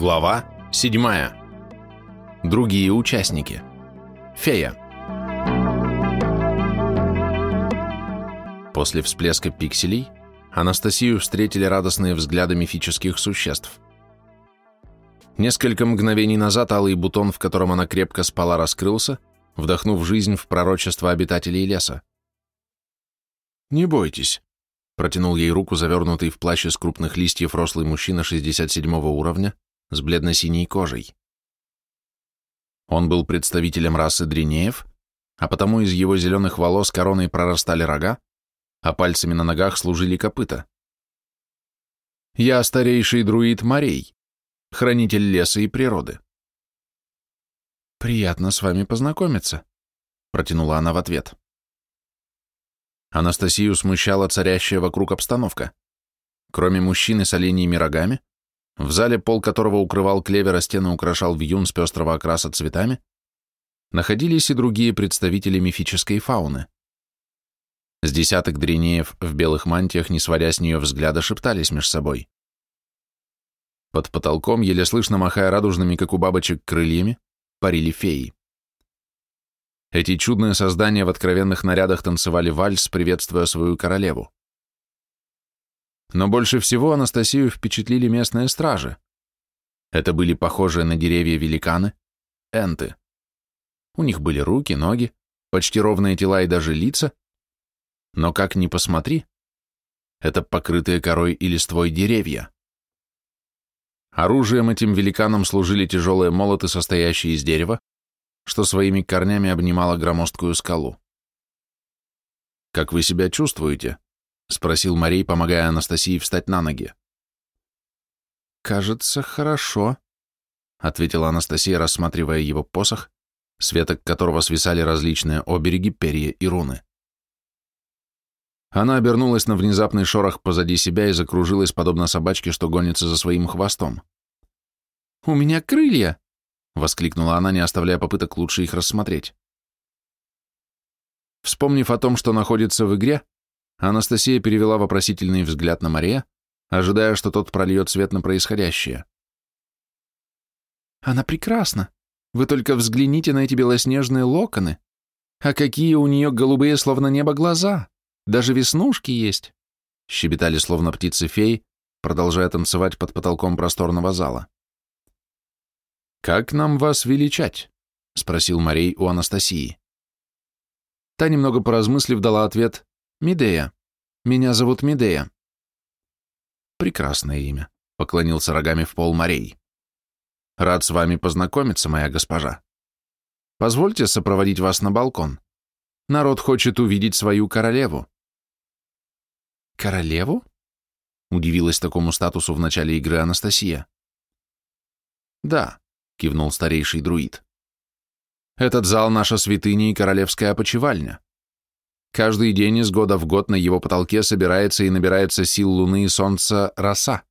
Глава 7. Другие участники. Фея. После всплеска пикселей Анастасию встретили радостные взгляды мифических существ. Несколько мгновений назад алый бутон, в котором она крепко спала, раскрылся, вдохнув жизнь в пророчество обитателей леса. «Не бойтесь», — протянул ей руку завернутый в плащ из крупных листьев рослый мужчина 67 уровня, с бледно-синей кожей. Он был представителем расы дринеев, а потому из его зеленых волос короной прорастали рога, а пальцами на ногах служили копыта. «Я старейший друид Морей, хранитель леса и природы». «Приятно с вами познакомиться», — протянула она в ответ. Анастасию смущала царящая вокруг обстановка. Кроме мужчины с оленьими рогами, в зале, пол которого укрывал клевер, а стены украшал вьюн с пестрого окраса цветами, находились и другие представители мифической фауны. С десяток дренеев в белых мантиях, не сводя с нее взгляда, шептались меж собой. Под потолком, еле слышно махая радужными, как у бабочек, крыльями, парили феи. Эти чудные создания в откровенных нарядах танцевали вальс, приветствуя свою королеву. Но больше всего Анастасию впечатлили местные стражи. Это были похожие на деревья великаны, энты. У них были руки, ноги, почти ровные тела и даже лица, но как ни посмотри, это покрытые корой и листвой деревья. Оружием этим великанам служили тяжелые молоты, состоящие из дерева, что своими корнями обнимало громоздкую скалу. «Как вы себя чувствуете?» — спросил Марей, помогая Анастасии встать на ноги. «Кажется, хорошо», — ответила Анастасия, рассматривая его посох, светок которого свисали различные обереги, перья и руны. Она обернулась на внезапный шорох позади себя и закружилась, подобно собачке, что гонится за своим хвостом. «У меня крылья!» — воскликнула она, не оставляя попыток лучше их рассмотреть. Вспомнив о том, что находится в игре, Анастасия перевела вопросительный взгляд на Мария, ожидая, что тот прольет свет на происходящее. «Она прекрасна. Вы только взгляните на эти белоснежные локоны. А какие у нее голубые, словно небо, глаза. Даже веснушки есть!» Щебетали, словно птицы-феи, продолжая танцевать под потолком просторного зала. «Как нам вас величать?» — спросил Марей у Анастасии. Та, немного поразмыслив, дала ответ Медея. Меня зовут Медея. Прекрасное имя, поклонился рогами в пол Морей. Рад с вами познакомиться, моя госпожа. Позвольте сопроводить вас на балкон. Народ хочет увидеть свою королеву. Королеву? Удивилась такому статусу в начале игры Анастасия. Да, кивнул старейший друид. Этот зал наша святыня и королевская опочивальня. Каждый день из года в год на его потолке собирается и набирается сил луны и солнца роса.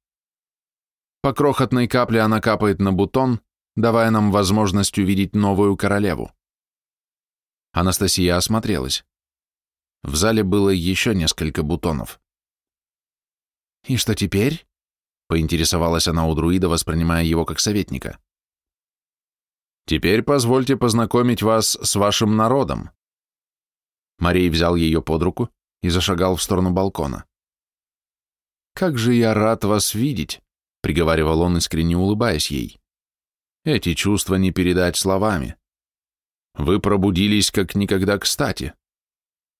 По крохотной капле она капает на бутон, давая нам возможность увидеть новую королеву. Анастасия осмотрелась. В зале было еще несколько бутонов. «И что теперь?» — поинтересовалась она у друида, воспринимая его как советника. «Теперь позвольте познакомить вас с вашим народом», Марей взял ее под руку и зашагал в сторону балкона. «Как же я рад вас видеть!» — приговаривал он, искренне улыбаясь ей. «Эти чувства не передать словами. Вы пробудились как никогда кстати.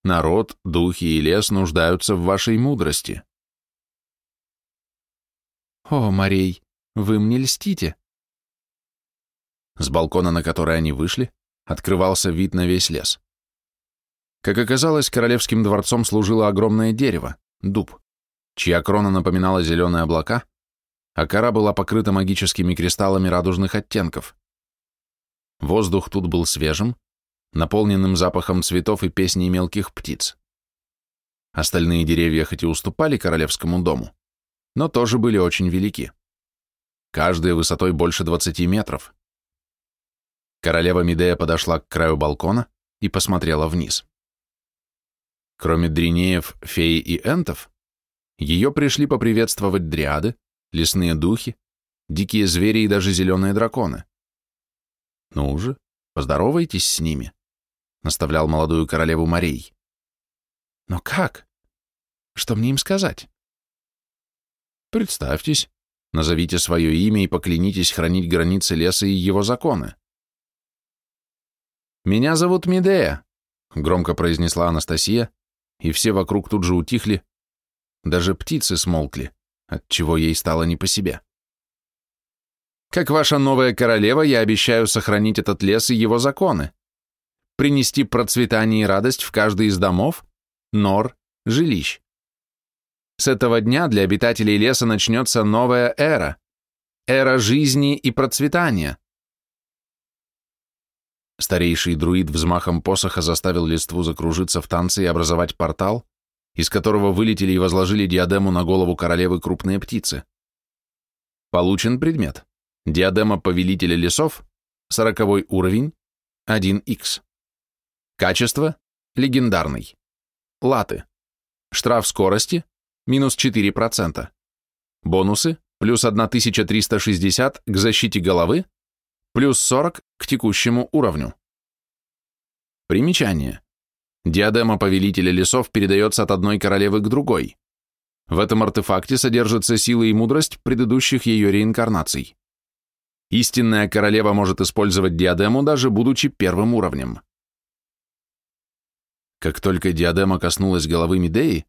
Народ, духи и лес нуждаются в вашей мудрости». «О, Марей, вы мне льстите!» С балкона, на который они вышли, открывался вид на весь лес. Как оказалось, королевским дворцом служило огромное дерево, дуб, чья крона напоминала зеленые облака, а кора была покрыта магическими кристаллами радужных оттенков. Воздух тут был свежим, наполненным запахом цветов и песней мелких птиц. Остальные деревья хоть и уступали королевскому дому, но тоже были очень велики. Каждая высотой больше 20 метров. Королева Медея подошла к краю балкона и посмотрела вниз. Кроме дринеев, феи и энтов, ее пришли поприветствовать дриады, лесные духи, дикие звери и даже зеленые драконы. Ну уже, поздоровайтесь с ними, наставлял молодую королеву Марей. Но как? Что мне им сказать? Представьтесь, назовите свое имя и поклянитесь хранить границы леса и его законы. «Меня зовут Медея», — громко произнесла Анастасия, и все вокруг тут же утихли, даже птицы смолкли, отчего ей стало не по себе. «Как ваша новая королева, я обещаю сохранить этот лес и его законы, принести процветание и радость в каждый из домов, нор, жилищ. С этого дня для обитателей леса начнется новая эра, эра жизни и процветания». Старейший друид взмахом посоха заставил листву закружиться в танце и образовать портал, из которого вылетели и возложили диадему на голову королевы крупные птицы. Получен предмет. Диадема повелителя лесов, сороковой уровень, 1х. Качество – легендарный. Латы. Штраф скорости – минус 4%. Бонусы – плюс 1360 к защите головы, плюс 40 к текущему уровню. Примечание. Диадема Повелителя Лесов передается от одной королевы к другой. В этом артефакте содержится сила и мудрость предыдущих ее реинкарнаций. Истинная королева может использовать диадему, даже будучи первым уровнем. Как только диадема коснулась головы Медеи,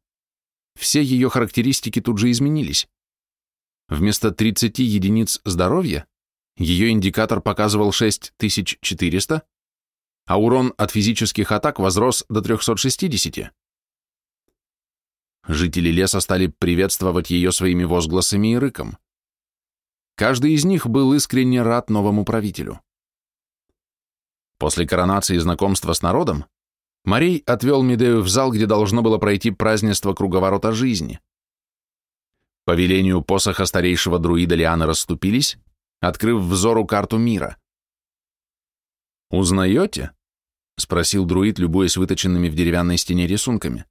все ее характеристики тут же изменились. Вместо 30 единиц здоровья ее индикатор показывал 6400, а урон от физических атак возрос до 360. Жители леса стали приветствовать ее своими возгласами и рыком. Каждый из них был искренне рад новому правителю. После коронации и знакомства с народом Марей отвел Медею в зал, где должно было пройти празднество круговорота жизни. По велению посоха старейшего друида Лианы расступились, открыв взору карту мира. «Узнаете?» — спросил друид, любуясь выточенными в деревянной стене рисунками.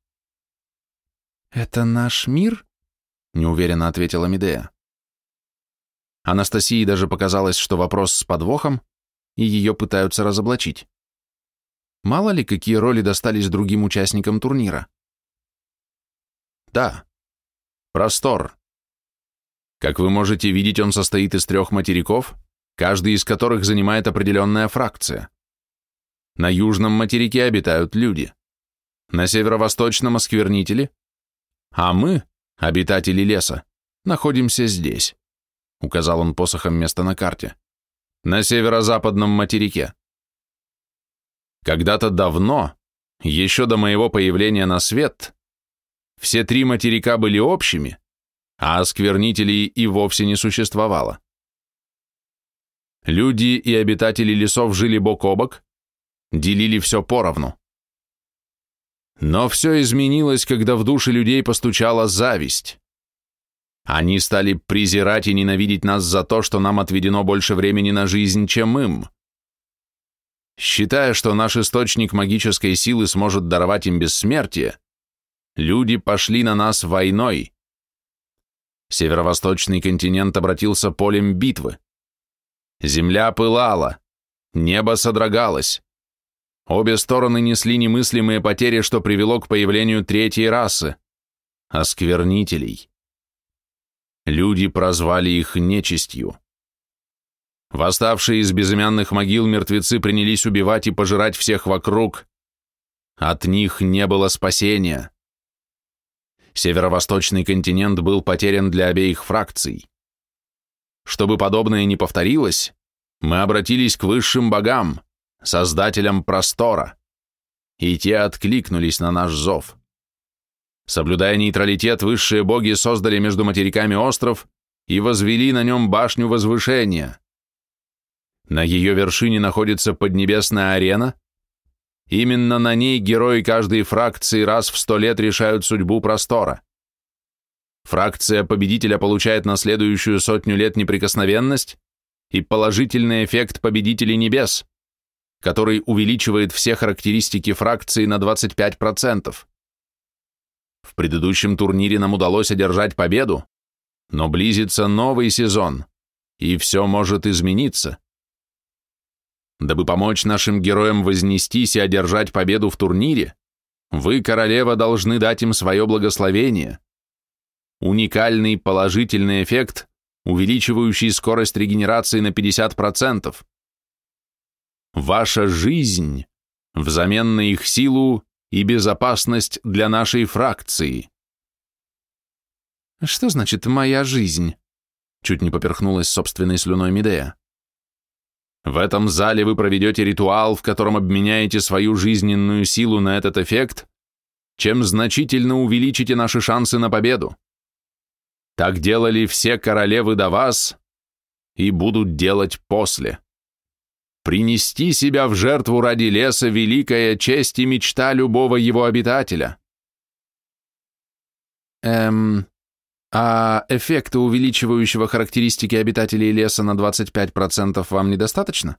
«Это наш мир?» — неуверенно ответила Медея. Анастасии даже показалось, что вопрос с подвохом, и ее пытаются разоблачить. Мало ли, какие роли достались другим участникам турнира. Да, простор, как вы можете видеть, он состоит из трех материков, каждый из которых занимает определенная фракция. На южном материке обитают люди, на северо-восточном – осквернители, а мы, обитатели леса, находимся здесь, указал он посохом место на карте, на северо-западном материке. Когда-то давно, еще до моего появления на свет, все три материка были общими, а осквернителей и вовсе не существовало. Люди и обитатели лесов жили бок о бок, делили все поровну. Но все изменилось, когда в души людей постучала зависть. Они стали презирать и ненавидеть нас за то, что нам отведено больше времени на жизнь, чем им. Считая, что наш источник магической силы сможет даровать им бессмертие, люди пошли на нас войной. Северо-восточный континент обратился полем битвы. Земля пылала, небо содрогалось. Обе стороны несли немыслимые потери, что привело к появлению третьей расы – осквернителей. Люди прозвали их нечистью. Восставшие из безымянных могил мертвецы принялись убивать и пожирать всех вокруг. От них не было спасения. Северо-восточный континент был потерян для обеих фракций. Чтобы подобное не повторилось, мы обратились к высшим богам, создателям простора, и те откликнулись на наш зов. Соблюдая нейтралитет, высшие боги создали между материками остров и возвели на нем башню возвышения. На ее вершине находится поднебесная арена, Именно на ней герои каждой фракции раз в сто лет решают судьбу простора. Фракция победителя получает на следующую сотню лет неприкосновенность и положительный эффект победителей небес, который увеличивает все характеристики фракции на 25%. В предыдущем турнире нам удалось одержать победу, но близится новый сезон, и все может измениться. Дабы помочь нашим героям вознестись и одержать победу в турнире, вы, королева, должны дать им свое благословение. Уникальный положительный эффект, увеличивающий скорость регенерации на 50%. Ваша жизнь взамен на их силу и безопасность для нашей фракции. Что значит «моя жизнь»? Чуть не поперхнулась собственной слюной Медея. В этом зале вы проведете ритуал, в котором обменяете свою жизненную силу на этот эффект, чем значительно увеличите наши шансы на победу. Так делали все королевы до вас и будут делать после. Принести себя в жертву ради леса – великая честь и мечта любого его обитателя. Эм, а эффекта, увеличивающего характеристики обитателей леса на 25% вам недостаточно?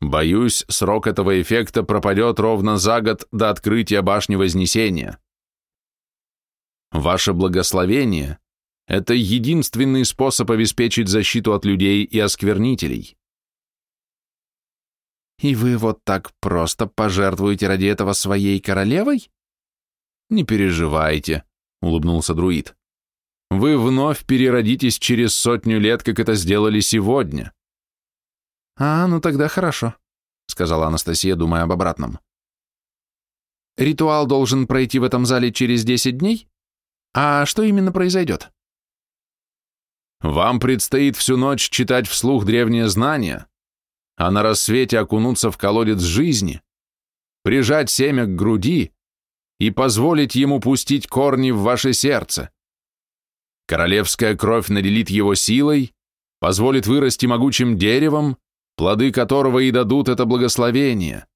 Боюсь, срок этого эффекта пропадет ровно за год до открытия башни Вознесения. Ваше благословение – это единственный способ обеспечить защиту от людей и осквернителей. И вы вот так просто пожертвуете ради этого своей королевой? Не переживайте, улыбнулся друид. Вы вновь переродитесь через сотню лет, как это сделали сегодня. А, ну тогда хорошо, сказала Анастасия, думая об обратном. Ритуал должен пройти в этом зале через 10 дней? А что именно произойдет? Вам предстоит всю ночь читать вслух древние знания, а на рассвете окунуться в колодец жизни, прижать семя к груди и позволить ему пустить корни в ваше сердце. Королевская кровь наделит его силой, позволит вырасти могучим деревом, плоды которого и дадут это благословение.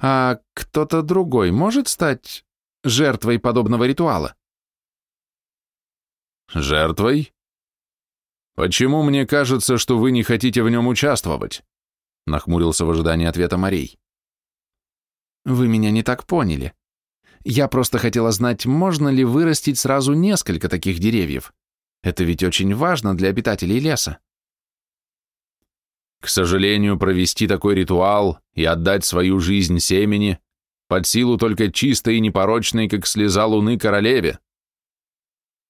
А кто-то другой может стать жертвой подобного ритуала? Жертвой? «Почему мне кажется, что вы не хотите в нем участвовать?» нахмурился в ожидании ответа Марей. «Вы меня не так поняли. Я просто хотела знать, можно ли вырастить сразу несколько таких деревьев. Это ведь очень важно для обитателей леса». К сожалению, провести такой ритуал и отдать свою жизнь семени под силу только чистой и непорочной, как слеза луны королеве.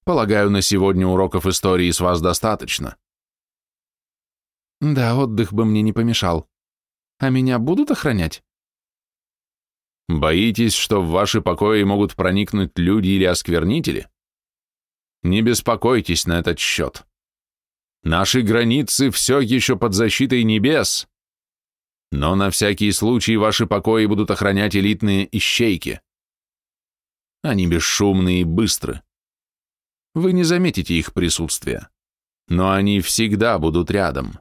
Полагаю, на сегодня уроков истории с вас достаточно. Да, отдых бы мне не помешал. А меня будут охранять? Боитесь, что в ваши покои могут проникнуть люди или осквернители? Не беспокойтесь на этот счет. Наши границы все еще под защитой небес. Но на всякий случай ваши покои будут охранять элитные ищейки. Они бесшумные и быстры. Вы не заметите их присутствия, но они всегда будут рядом.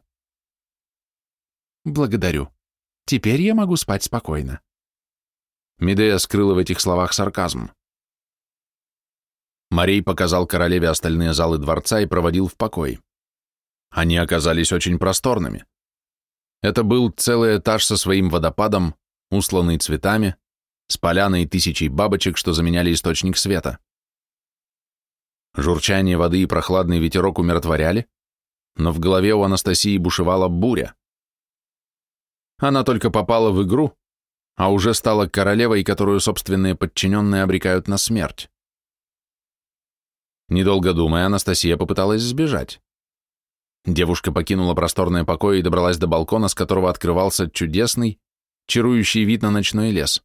Благодарю. Теперь я могу спать спокойно. Медея скрыла в этих словах сарказм. Марей показал королеве остальные залы дворца и проводил в покой. Они оказались очень просторными. Это был целый этаж со своим водопадом, усланный цветами, с поляной тысячей бабочек, что заменяли источник света. Журчание воды и прохладный ветерок умиротворяли, но в голове у Анастасии бушевала буря. Она только попала в игру, а уже стала королевой, которую собственные подчиненные обрекают на смерть. Недолго думая, Анастасия попыталась сбежать. Девушка покинула просторное покои и добралась до балкона, с которого открывался чудесный, чарующий вид на ночной лес.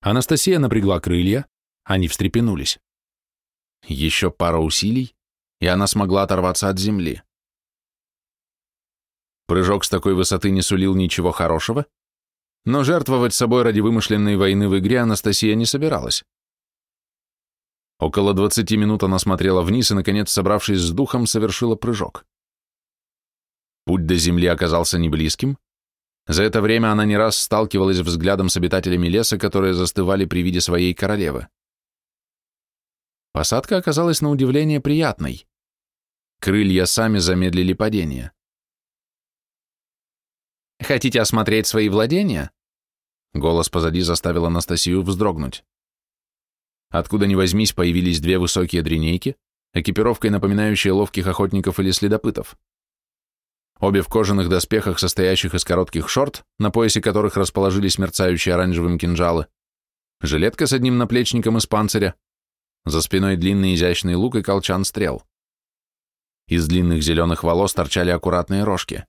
Анастасия напрягла крылья, они встрепенулись. Еще пара усилий, и она смогла оторваться от земли. Прыжок с такой высоты не сулил ничего хорошего, но жертвовать собой ради вымышленной войны в игре Анастасия не собиралась. Около 20 минут она смотрела вниз и, наконец, собравшись с духом, совершила прыжок. Путь до земли оказался неблизким. За это время она не раз сталкивалась взглядом с обитателями леса, которые застывали при виде своей королевы. Посадка оказалась на удивление приятной. Крылья сами замедлили падение. «Хотите осмотреть свои владения?» Голос позади заставил Анастасию вздрогнуть. Откуда ни возьмись, появились две высокие дренейки, экипировкой, напоминающей ловких охотников или следопытов. Обе в кожаных доспехах, состоящих из коротких шорт, на поясе которых расположились мерцающие оранжевым кинжалы, жилетка с одним наплечником из панциря, за спиной длинный изящный лук и колчан стрел. Из длинных зеленых волос торчали аккуратные рожки.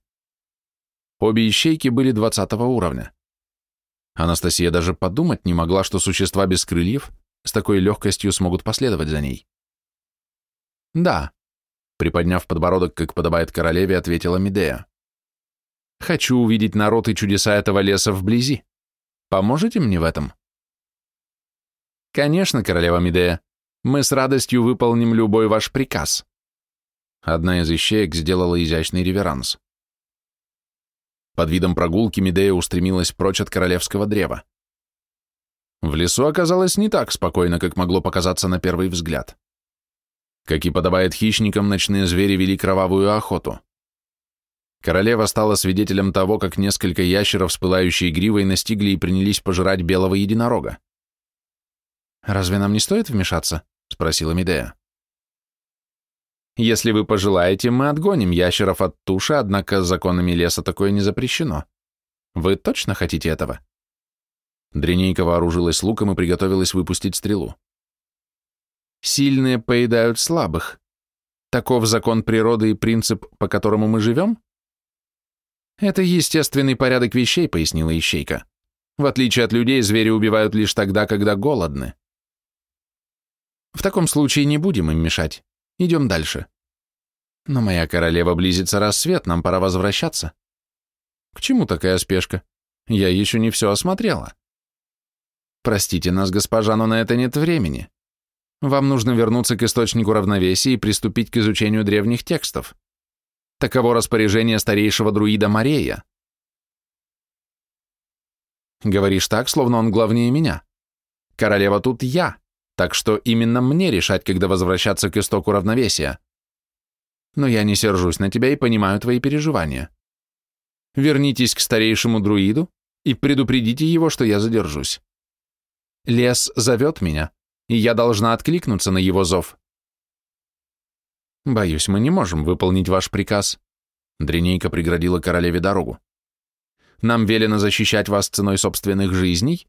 Обе ищейки были двадцатого уровня. Анастасия даже подумать не могла, что существа без крыльев с такой легкостью смогут последовать за ней. «Да», — приподняв подбородок, как подобает королеве, ответила Медея. «Хочу увидеть народ и чудеса этого леса вблизи. Поможете мне в этом?» «Конечно, королева Медея. Мы с радостью выполним любой ваш приказ». Одна из ищеек сделала изящный реверанс. Под видом прогулки Медея устремилась прочь от королевского древа. В лесу оказалось не так спокойно, как могло показаться на первый взгляд. Как и подобает хищникам, ночные звери вели кровавую охоту. Королева стала свидетелем того, как несколько ящеров с пылающей гривой настигли и принялись пожирать белого единорога. «Разве нам не стоит вмешаться?» — спросила Медея. Если вы пожелаете, мы отгоним ящеров от туши, однако законами леса такое не запрещено. Вы точно хотите этого?» Дренейка вооружилась луком и приготовилась выпустить стрелу. «Сильные поедают слабых. Таков закон природы и принцип, по которому мы живем?» «Это естественный порядок вещей», — пояснила Ищейка. «В отличие от людей, звери убивают лишь тогда, когда голодны». «В таком случае не будем им мешать. Идем дальше. Но моя королева близится рассвет, нам пора возвращаться. К чему такая спешка? Я еще не все осмотрела. Простите нас, госпожа, но на это нет времени. Вам нужно вернуться к источнику равновесия и приступить к изучению древних текстов. Таково распоряжение старейшего друида Марея. Говоришь так, словно он главнее меня. Королева тут я, так что именно мне решать, когда возвращаться к истоку равновесия. Но я не сержусь на тебя и понимаю твои переживания. Вернитесь к старейшему друиду и предупредите его, что я задержусь. Лес зовет меня, и я должна откликнуться на его зов. Боюсь, мы не можем выполнить ваш приказ. Дренейка преградила королеве дорогу. Нам велено защищать вас ценой собственных жизней,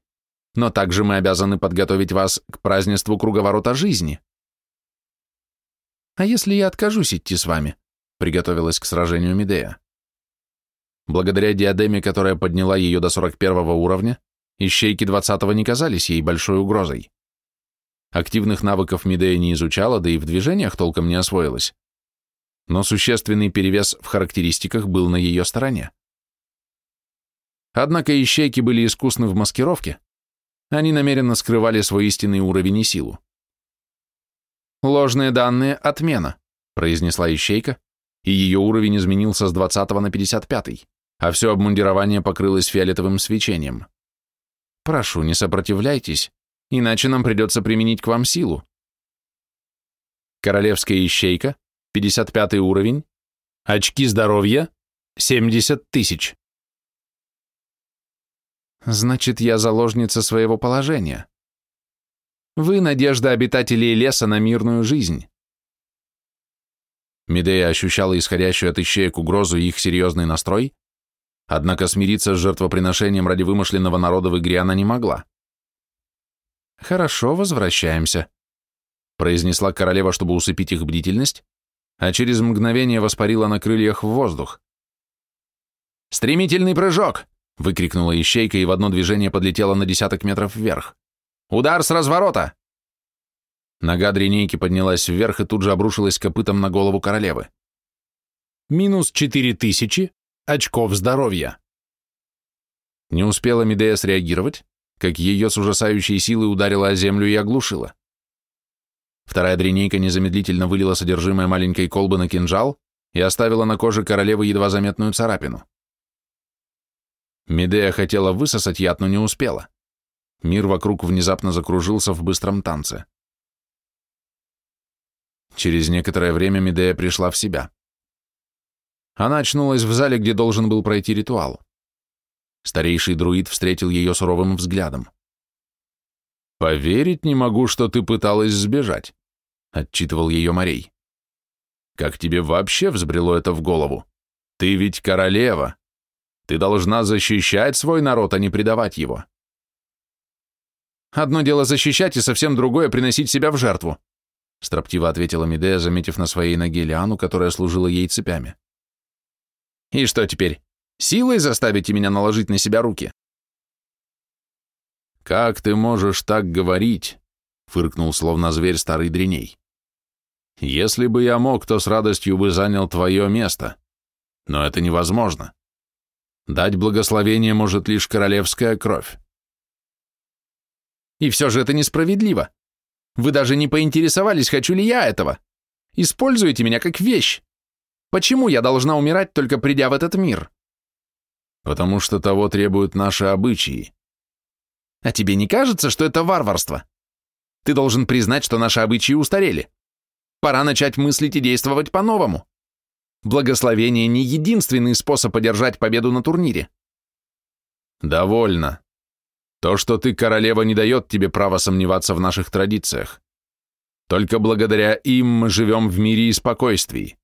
но также мы обязаны подготовить вас к празднеству круговорота жизни. А если я откажусь идти с вами? Приготовилась к сражению Медея. Благодаря диадеме, которая подняла ее до 41 уровня, ищейки 20-го не казались ей большой угрозой. Активных навыков Медея не изучала, да и в движениях толком не освоилась. Но существенный перевес в характеристиках был на ее стороне. Однако ищейки были искусны в маскировке, они намеренно скрывали свой истинный уровень и силу. «Ложные данные — отмена», — произнесла ищейка, и ее уровень изменился с 20 на 55, а все обмундирование покрылось фиолетовым свечением. «Прошу, не сопротивляйтесь, иначе нам придется применить к вам силу». Королевская ищейка, 55 уровень, очки здоровья, 70 тысяч. Значит, я заложница своего положения. Вы — надежда обитателей леса на мирную жизнь. Медея ощущала исходящую от ищеек угрозу и их серьезный настрой, однако смириться с жертвоприношением ради вымышленного народа в игре она не могла. «Хорошо, возвращаемся», — произнесла королева, чтобы усыпить их бдительность, а через мгновение воспарила на крыльях в воздух. «Стремительный прыжок!» Выкрикнула ищейка и в одно движение подлетела на десяток метров вверх. «Удар с разворота!» Нога дренейки поднялась вверх и тут же обрушилась копытом на голову королевы. Минус четыре тысячи очков здоровья. Не успела Медея среагировать, как ее с ужасающей силой ударила о землю и оглушила. Вторая дренейка незамедлительно вылила содержимое маленькой колбы на кинжал и оставила на коже королевы едва заметную царапину. Медея хотела высосать яд, но не успела. Мир вокруг внезапно закружился в быстром танце. Через некоторое время Медея пришла в себя. Она очнулась в зале, где должен был пройти ритуал. Старейший друид встретил ее суровым взглядом. «Поверить не могу, что ты пыталась сбежать. — отчитывал ее Морей. «Как тебе вообще взбрело это в голову? Ты ведь королева. Ты должна защищать свой народ, а не предавать его». «Одно дело защищать, и совсем другое — приносить себя в жертву», — строптиво ответила Медея, заметив на своей ноге Лиану, которая служила ей цепями. «И что теперь, силой заставите меня наложить на себя руки?» «Как ты можешь так говорить?» — фыркнул словно зверь старый дреней. «Если бы я мог, то с радостью бы занял твое место. Но это невозможно. Дать благословение может лишь королевская кровь». «И все же это несправедливо. Вы даже не поинтересовались, хочу ли я этого. Используете меня как вещь. Почему я должна умирать, только придя в этот мир?» «Потому что того требуют наши обычаи», а тебе не кажется, что это варварство? Ты должен признать, что наши обычаи устарели. Пора начать мыслить и действовать по-новому. Благословение не единственный способ одержать победу на турнире. Довольно. То, что ты королева, не дает тебе права сомневаться в наших традициях. Только благодаря им мы живем в мире и спокойствии.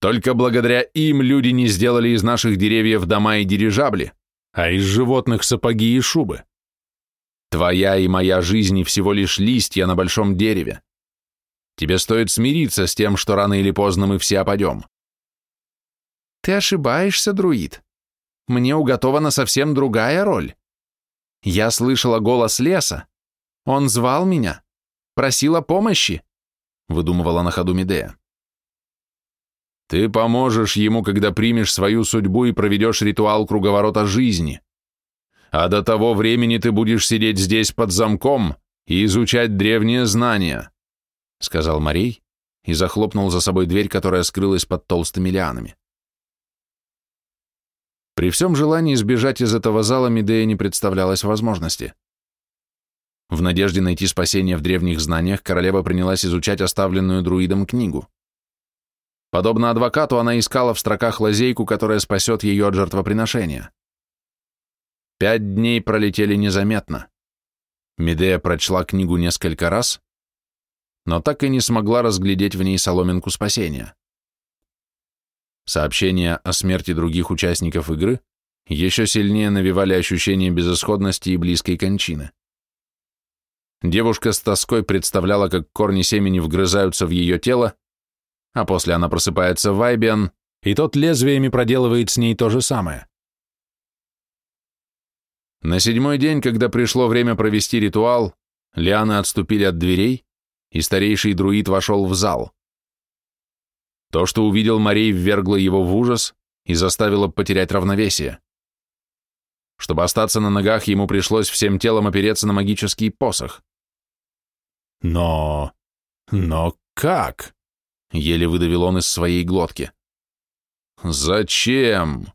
Только благодаря им люди не сделали из наших деревьев дома и дирижабли, а из животных сапоги и шубы. Твоя и моя жизнь всего лишь листья на большом дереве. Тебе стоит смириться с тем, что рано или поздно мы все опадем. Ты ошибаешься, друид. Мне уготована совсем другая роль. Я слышала голос леса. Он звал меня, просил о помощи, выдумывала на ходу Медея. Ты поможешь ему, когда примешь свою судьбу и проведешь ритуал круговорота жизни а до того времени ты будешь сидеть здесь под замком и изучать древние знания», — сказал Марей и захлопнул за собой дверь, которая скрылась под толстыми лианами. При всем желании сбежать из этого зала Медея не представлялась возможности. В надежде найти спасение в древних знаниях королева принялась изучать оставленную друидом книгу. Подобно адвокату, она искала в строках лазейку, которая спасет ее от жертвоприношения. Пять дней пролетели незаметно. Медея прочла книгу несколько раз, но так и не смогла разглядеть в ней соломинку спасения. Сообщения о смерти других участников игры еще сильнее навевали ощущение безысходности и близкой кончины. Девушка с тоской представляла, как корни семени вгрызаются в ее тело, а после она просыпается в Вайбиан, и тот лезвиями проделывает с ней то же самое. На седьмой день, когда пришло время провести ритуал, лианы отступили от дверей, и старейший друид вошел в зал. То, что увидел Марей, ввергло его в ужас и заставило потерять равновесие. Чтобы остаться на ногах, ему пришлось всем телом опереться на магический посох. «Но... но как?» — еле выдавил он из своей глотки. «Зачем?»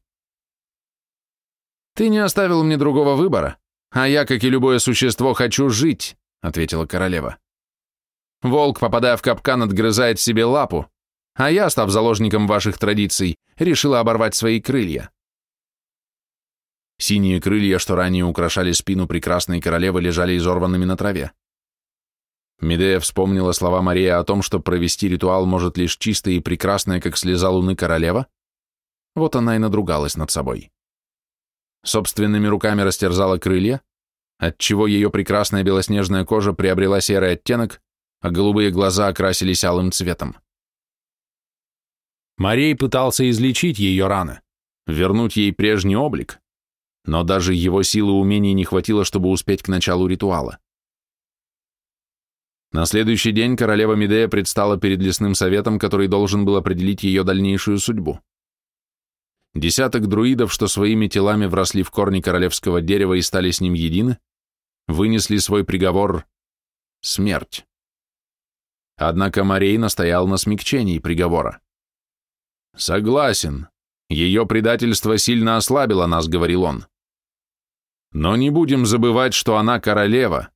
«Ты не оставил мне другого выбора, а я, как и любое существо, хочу жить», — ответила королева. «Волк, попадая в капкан, отгрызает себе лапу, а я, став заложником ваших традиций, решила оборвать свои крылья». Синие крылья, что ранее украшали спину прекрасной королевы, лежали изорванными на траве. Медея вспомнила слова Мария о том, что провести ритуал может лишь чистая и прекрасная, как слеза луны королева. Вот она и надругалась над собой собственными руками растерзала крылья, отчего ее прекрасная белоснежная кожа приобрела серый оттенок, а голубые глаза окрасились алым цветом. Марей пытался излечить ее раны, вернуть ей прежний облик, но даже его силы и умений не хватило, чтобы успеть к началу ритуала. На следующий день королева Медея предстала перед лесным советом, который должен был определить ее дальнейшую судьбу. Десяток друидов, что своими телами вросли в корни королевского дерева и стали с ним едины, вынесли свой приговор — смерть. Однако Морей настоял на смягчении приговора. «Согласен, ее предательство сильно ослабило нас», — говорил он. «Но не будем забывать, что она королева.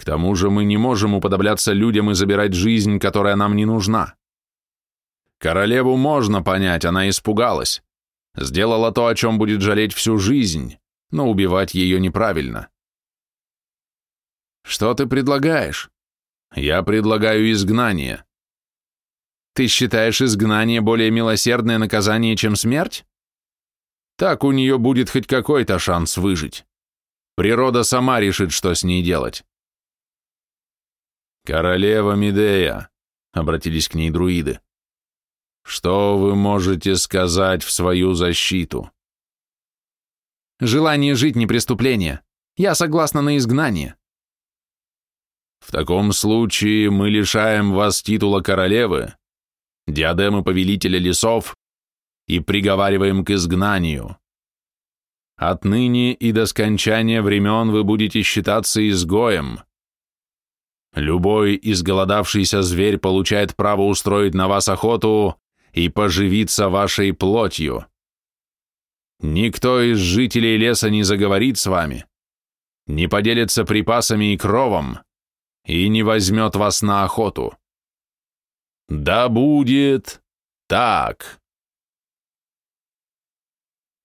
К тому же мы не можем уподобляться людям и забирать жизнь, которая нам не нужна. Королеву можно понять, она испугалась. Сделала то, о чем будет жалеть всю жизнь, но убивать ее неправильно. Что ты предлагаешь? Я предлагаю изгнание. Ты считаешь изгнание более милосердное наказание, чем смерть? Так у нее будет хоть какой-то шанс выжить. Природа сама решит, что с ней делать. Королева Медея, обратились к ней друиды. Что вы можете сказать в свою защиту? Желание жить не преступление. Я согласна на изгнание. В таком случае мы лишаем вас титула королевы, диадемы повелителя лесов и приговариваем к изгнанию. Отныне и до скончания времен вы будете считаться изгоем. Любой изголодавшийся зверь получает право устроить на вас охоту и поживиться вашей плотью. Никто из жителей леса не заговорит с вами, не поделится припасами и кровом и не возьмет вас на охоту. Да будет так.